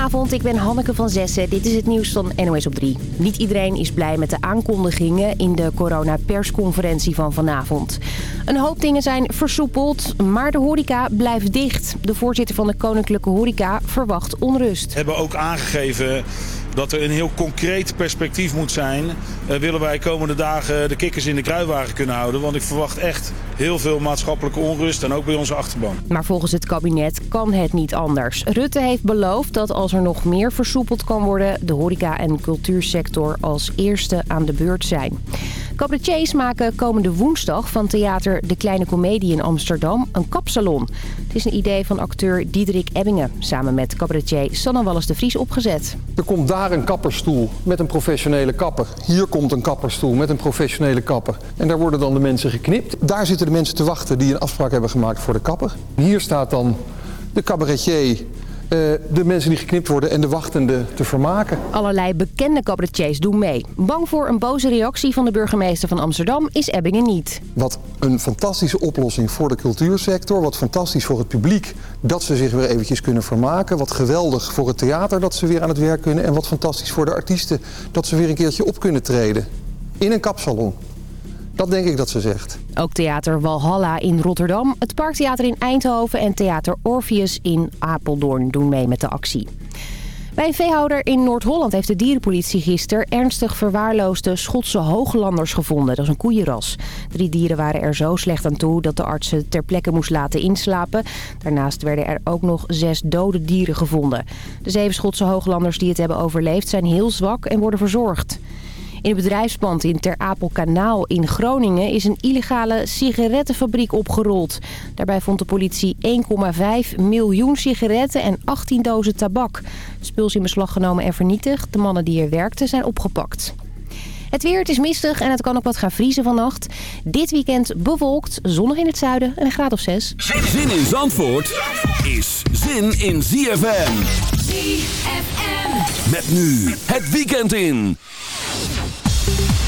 Goedenavond, ik ben Hanneke van Zessen. Dit is het nieuws van NOS op 3. Niet iedereen is blij met de aankondigingen in de coronapersconferentie van vanavond. Een hoop dingen zijn versoepeld, maar de horeca blijft dicht. De voorzitter van de Koninklijke Horeca verwacht onrust. Hebben ook aangegeven dat er een heel concreet perspectief moet zijn. Uh, willen wij komende dagen de kikkers in de kruiwagen kunnen houden. Want ik verwacht echt heel veel maatschappelijke onrust en ook bij onze achterban. Maar volgens het kabinet kan het niet anders. Rutte heeft beloofd dat als er nog meer versoepeld kan worden... de horeca- en cultuursector als eerste aan de beurt zijn. Cabaretiers maken komende woensdag van theater De Kleine Comedie in Amsterdam een kapsalon. Het is een idee van acteur Diederik Ebbingen... samen met cabaretier Sanne Wallis de Vries opgezet. Er komt daar een kapperstoel met een professionele kapper. Hier komt een kapperstoel met een professionele kapper. En daar worden dan de mensen geknipt. Daar zitten de mensen te wachten die een afspraak hebben gemaakt voor de kapper. Hier staat dan de cabaretier de mensen die geknipt worden en de wachtenden te vermaken. Allerlei bekende cabaretiers doen mee. Bang voor een boze reactie van de burgemeester van Amsterdam is Ebbingen niet. Wat een fantastische oplossing voor de cultuursector. Wat fantastisch voor het publiek dat ze zich weer eventjes kunnen vermaken. Wat geweldig voor het theater dat ze weer aan het werk kunnen. En wat fantastisch voor de artiesten dat ze weer een keertje op kunnen treden. In een kapsalon. Dat denk ik dat ze zegt. Ook Theater Walhalla in Rotterdam, het Parktheater in Eindhoven en Theater Orpheus in Apeldoorn doen mee met de actie. Bij een veehouder in Noord-Holland heeft de dierenpolitie gisteren ernstig verwaarloosde Schotse hooglanders gevonden. Dat is een koeienras. Drie dieren waren er zo slecht aan toe dat de arts ze ter plekke moest laten inslapen. Daarnaast werden er ook nog zes dode dieren gevonden. De zeven Schotse hooglanders die het hebben overleefd zijn heel zwak en worden verzorgd. In het bedrijfspand in Ter Apelkanaal in Groningen is een illegale sigarettenfabriek opgerold. Daarbij vond de politie 1,5 miljoen sigaretten en 18 dozen tabak. Spul is in beslag genomen en vernietigd. De mannen die er werkten zijn opgepakt. Het weer, het is mistig en het kan ook wat gaan vriezen vannacht. Dit weekend bewolkt, zonnig in het zuiden en een graad of 6. Zin in Zandvoort is zin in ZFM. ZFM. Met nu het weekend in. you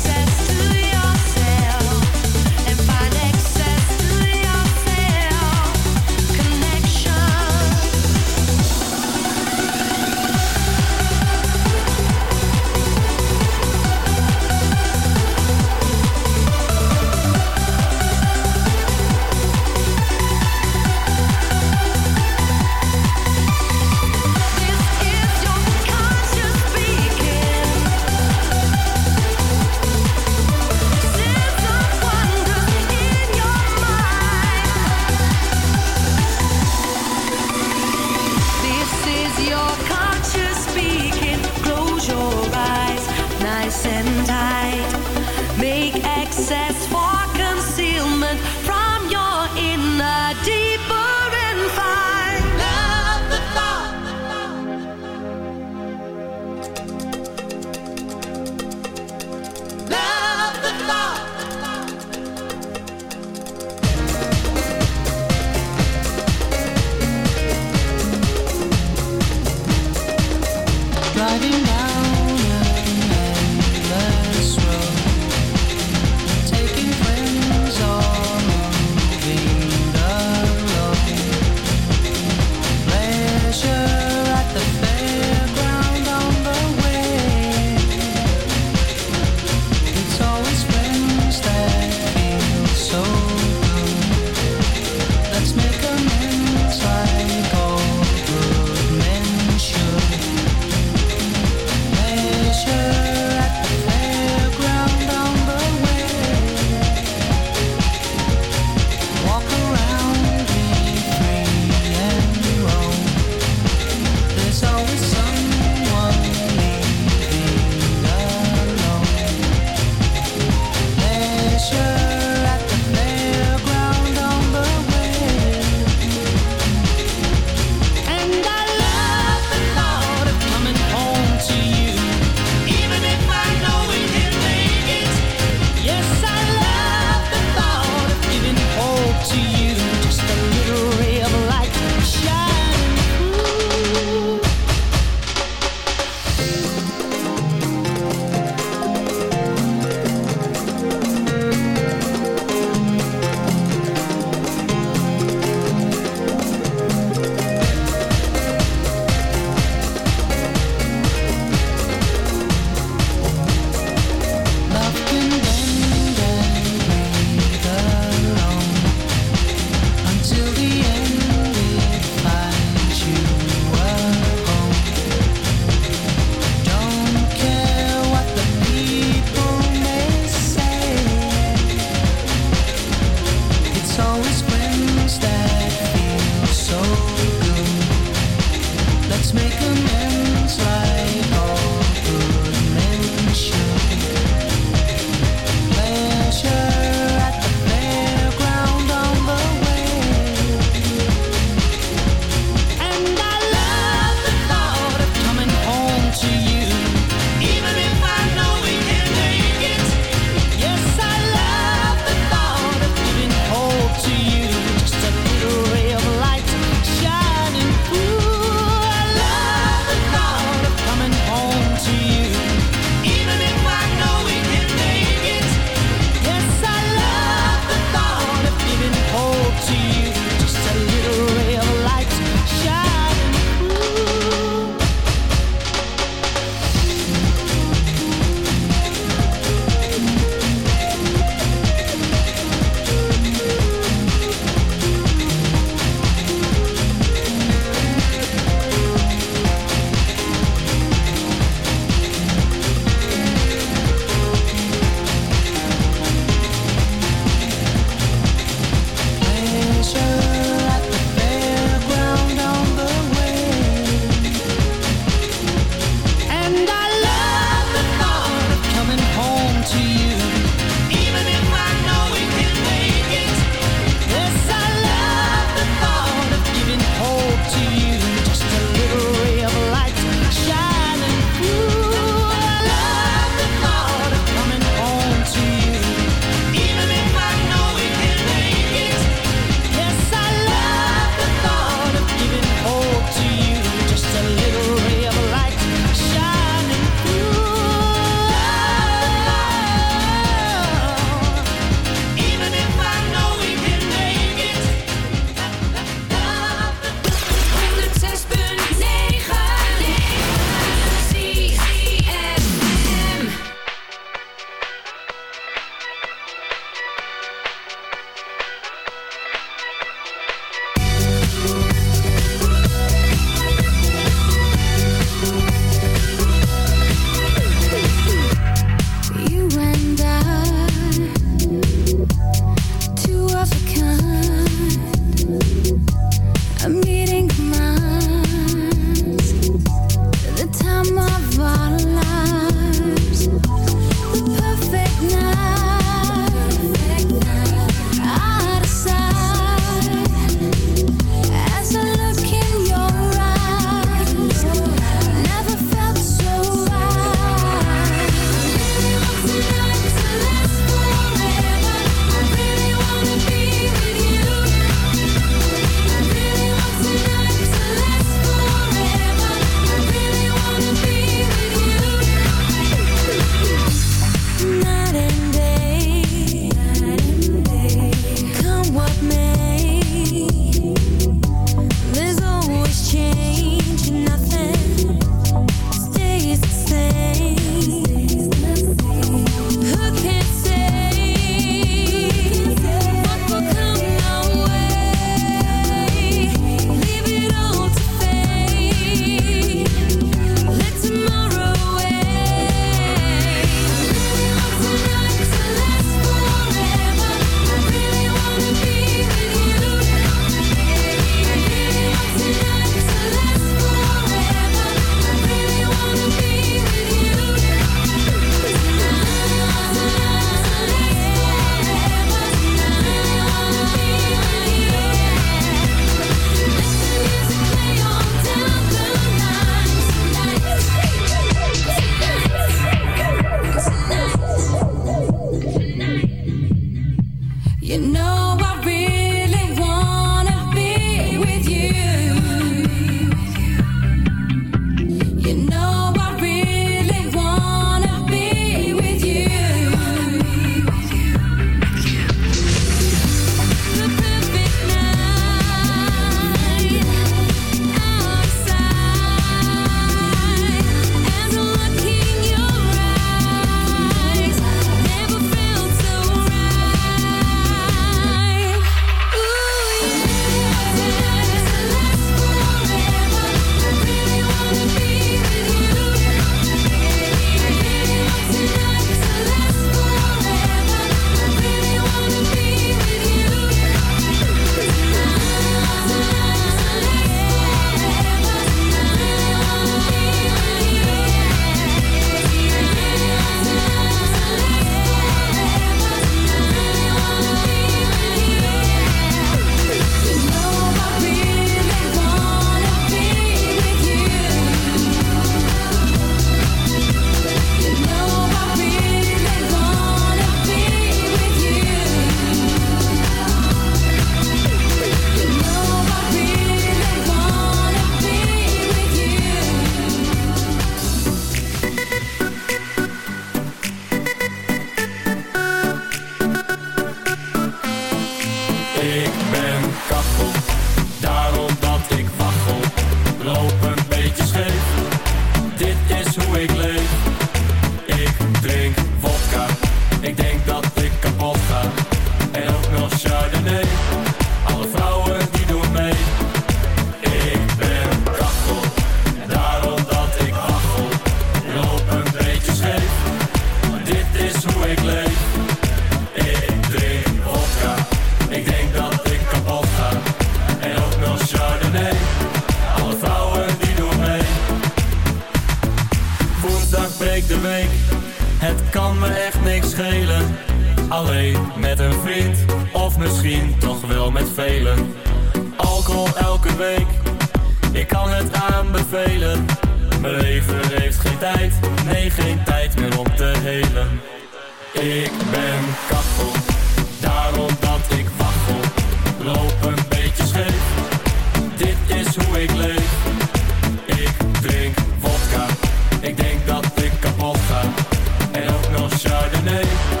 the name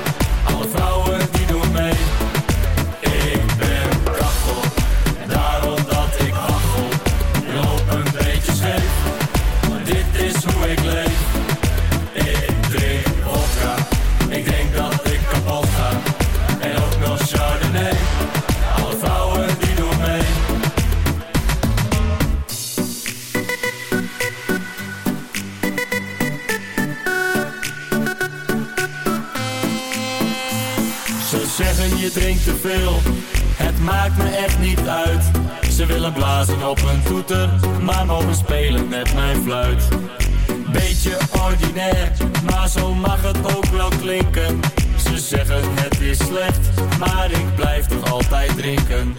Beetje ordinair, maar zo mag het ook wel klinken. Ze zeggen het is slecht, maar ik blijf toch altijd drinken.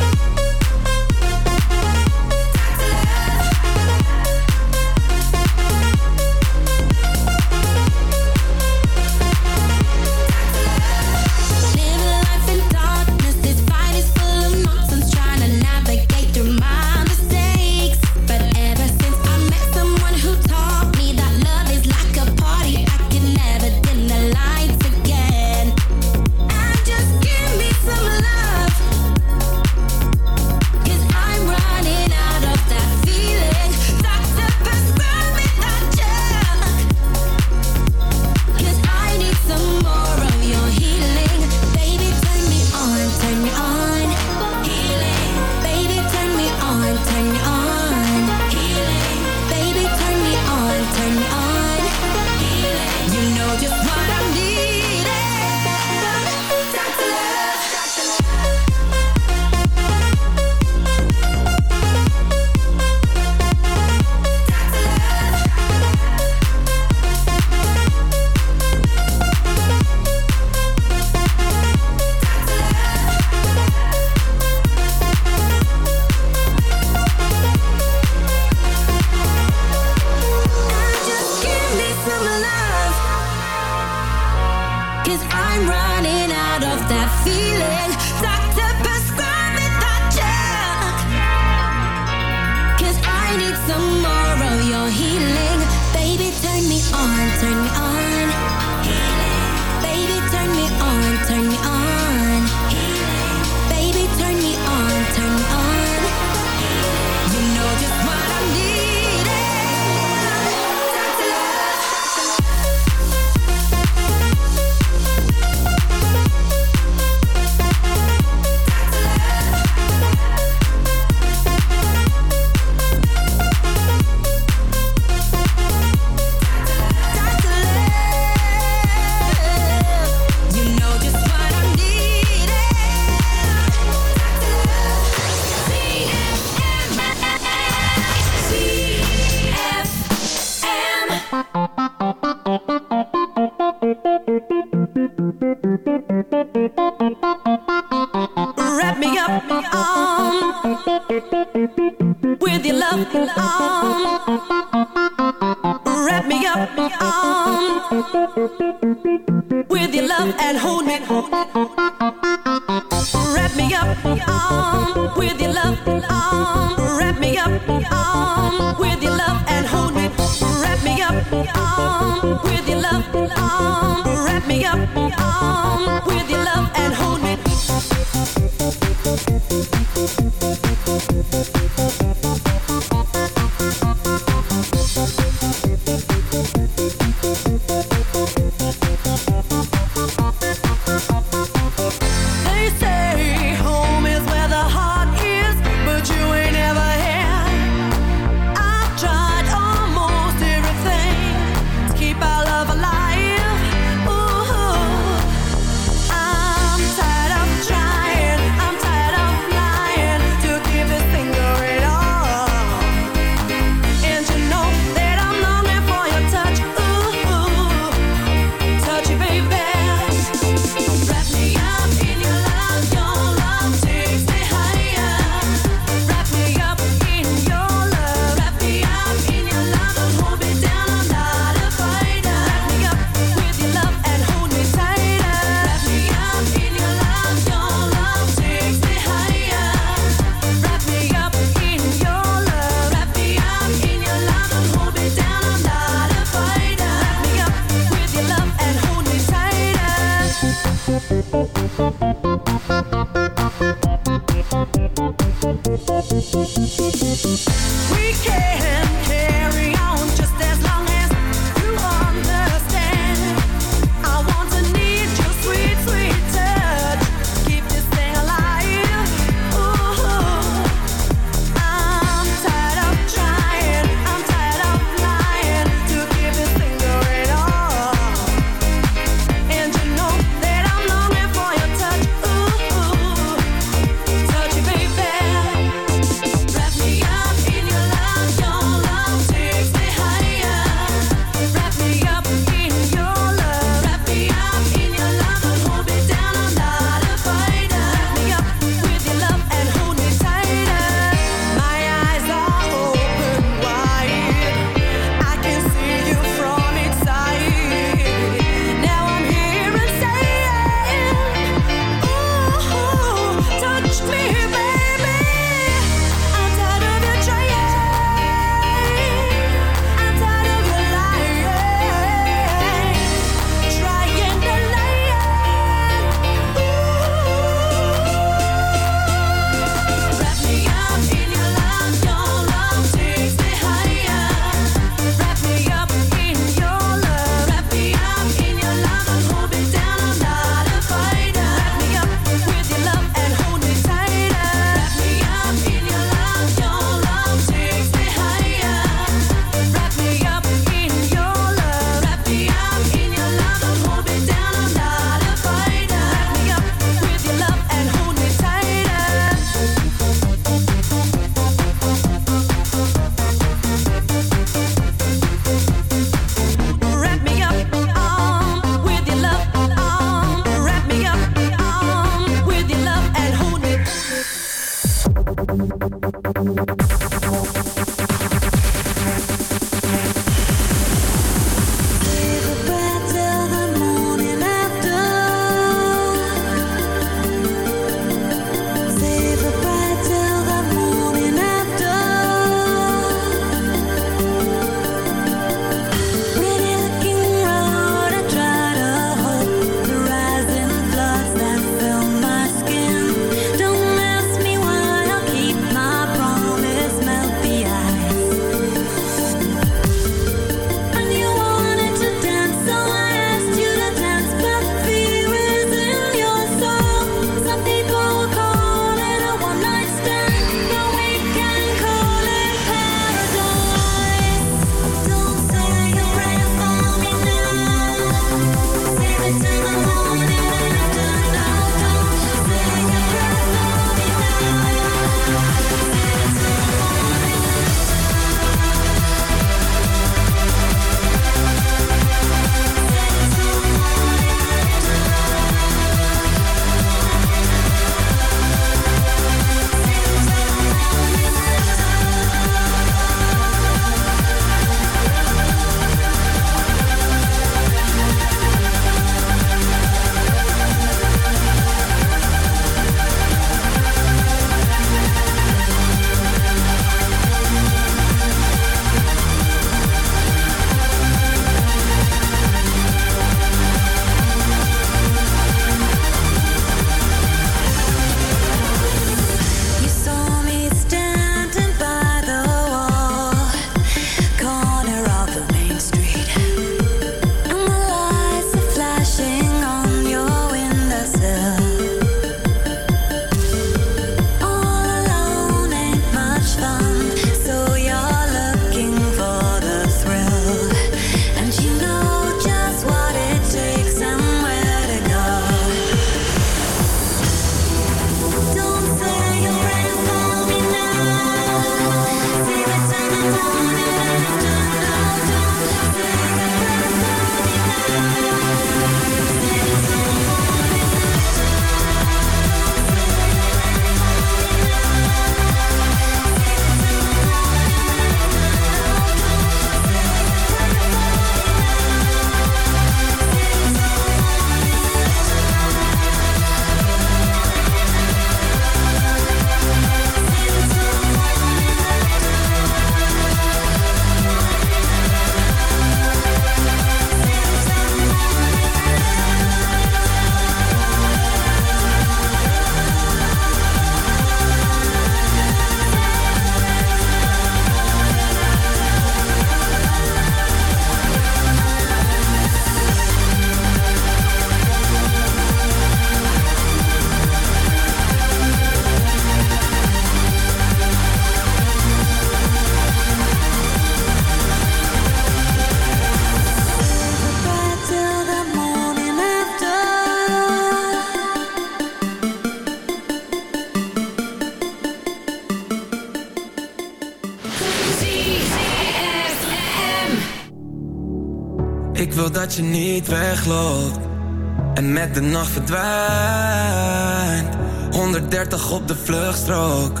Verdwijnt. 130 op de vluchtstrook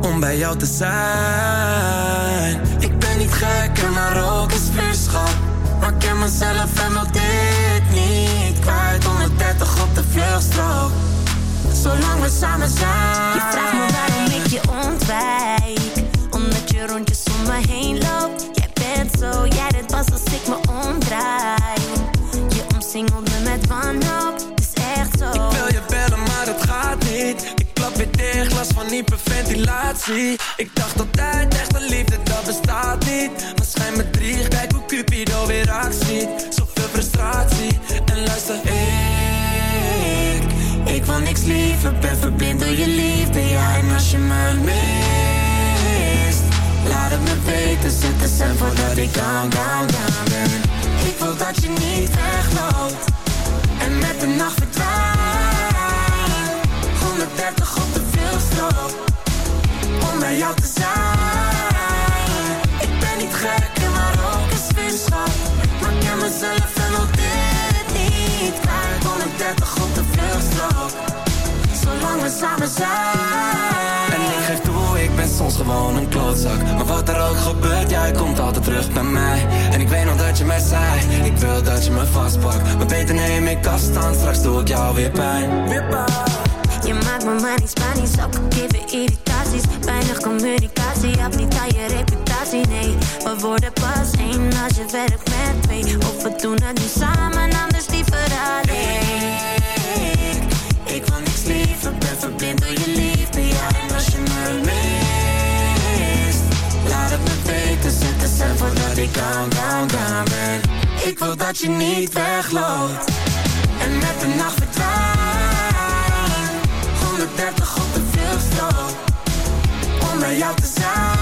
om bij jou te zijn. Ik ben niet gek en maar ook is vuurschap. Maar ik ken mezelf en wil dit niet kwijt. 130 op de vluchtstrook, zolang we samen zijn. Ik dacht altijd, echte liefde, dat bestaat niet. Maar schijn me drie, kijk hoe Cupido weer actie. Zoveel frustratie, en luister, ik... Ik wil niks liever, ben verblind door je liefde Ja, en als je me mist Laat het me weten, zet de voordat ik down, down, down ben. Ik wil dat je niet wegloopt En met de nacht verdwijnt. 130 op de bij jou te zijn. Ik ben niet gek en maar ook een vuurschap Maar ik ken mezelf en wil dit niet. Kwijt 130 op de veelstrook Zolang we samen zijn. En ik geef toe, ik ben soms gewoon een klootzak. Maar wat er ook gebeurt, jij komt altijd terug bij mij. En ik weet nog dat je mij zei Ik wil dat je me vastpakt. Maar beter neem ik afstand, straks doe ik jou weer pijn. Weer pijn. Je maakt me maar niet Spanisch, ook geven irritaties Weinig communicatie, heb niet aan je reputatie, nee. We worden pas één als je werkt met twee. Of we doen het nu samen, anders liever alleen. Ik, wil niks liever, ben verblind door je liefde. Ja, en als je me mist Laat het me weten, zet de stem voordat ik down, down, down ben. Ik wil dat je niet wegloopt En met de nacht verdwijnt. 130 op de veelstrook Om bij jou te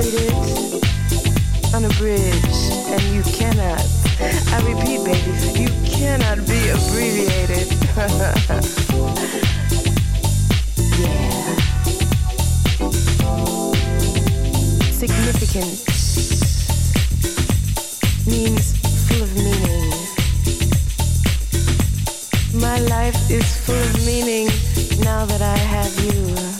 unabashed, unabated, unabridged, and you cannot, I repeat, baby, you cannot be abbreviated. yeah. Significant means full of meaning. My life is full of meaning now that I have you.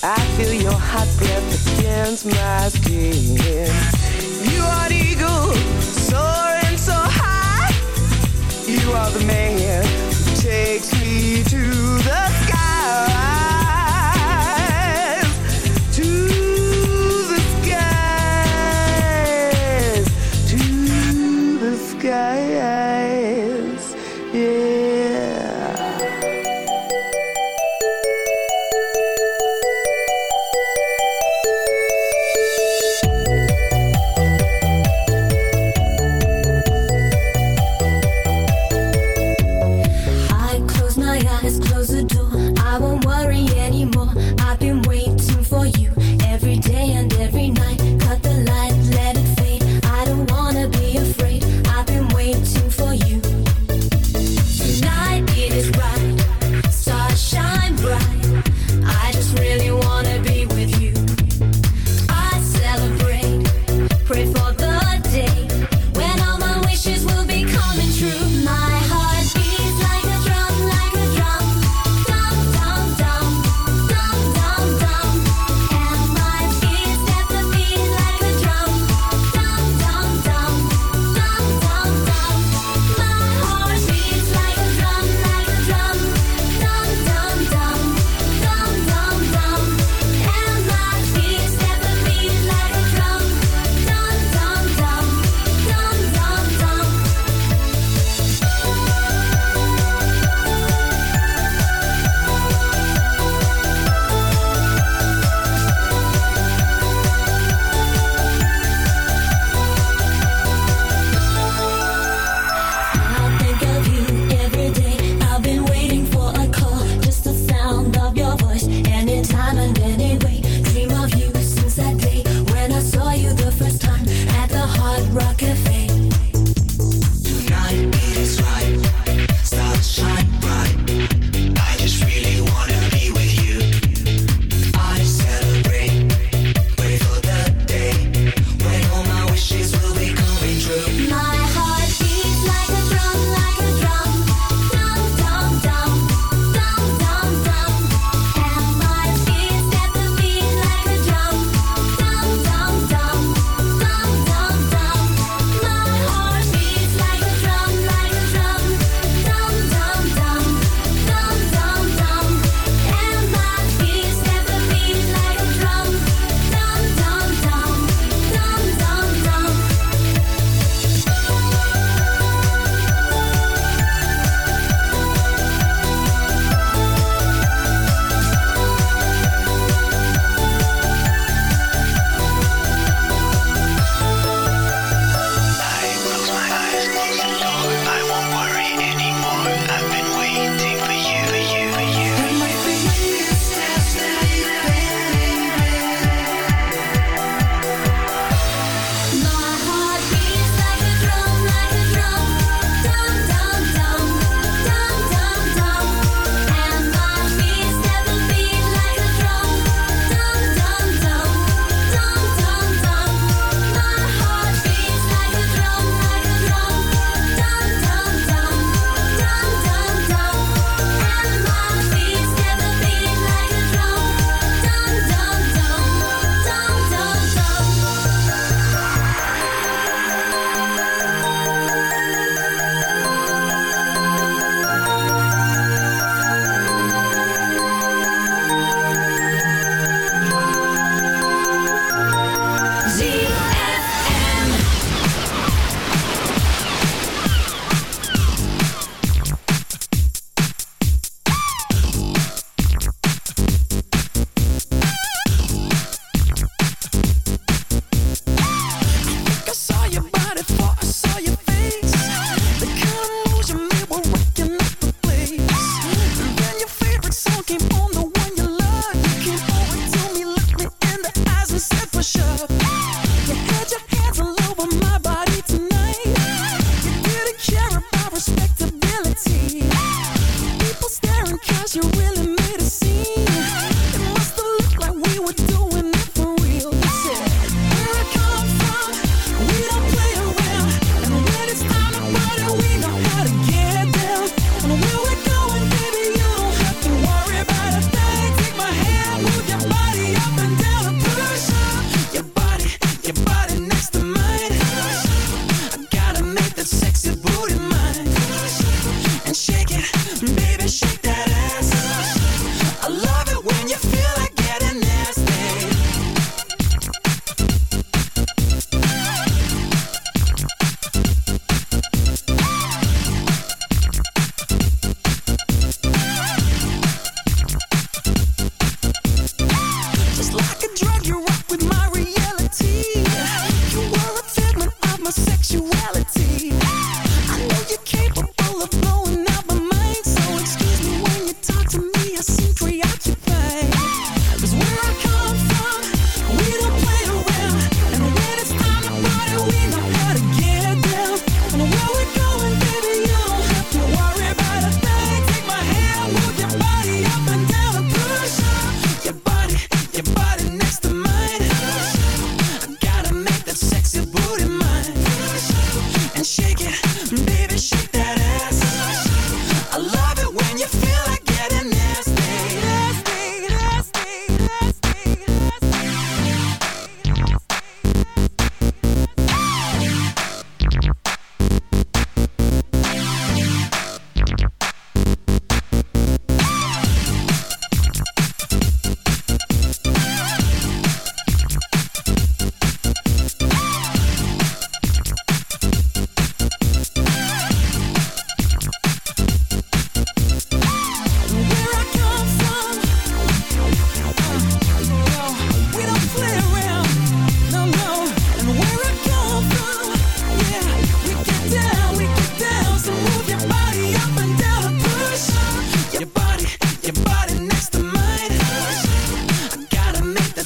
I feel your hot breath against my skin. You are eagle soaring so high. You are the man who takes me to the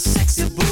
sexy boo.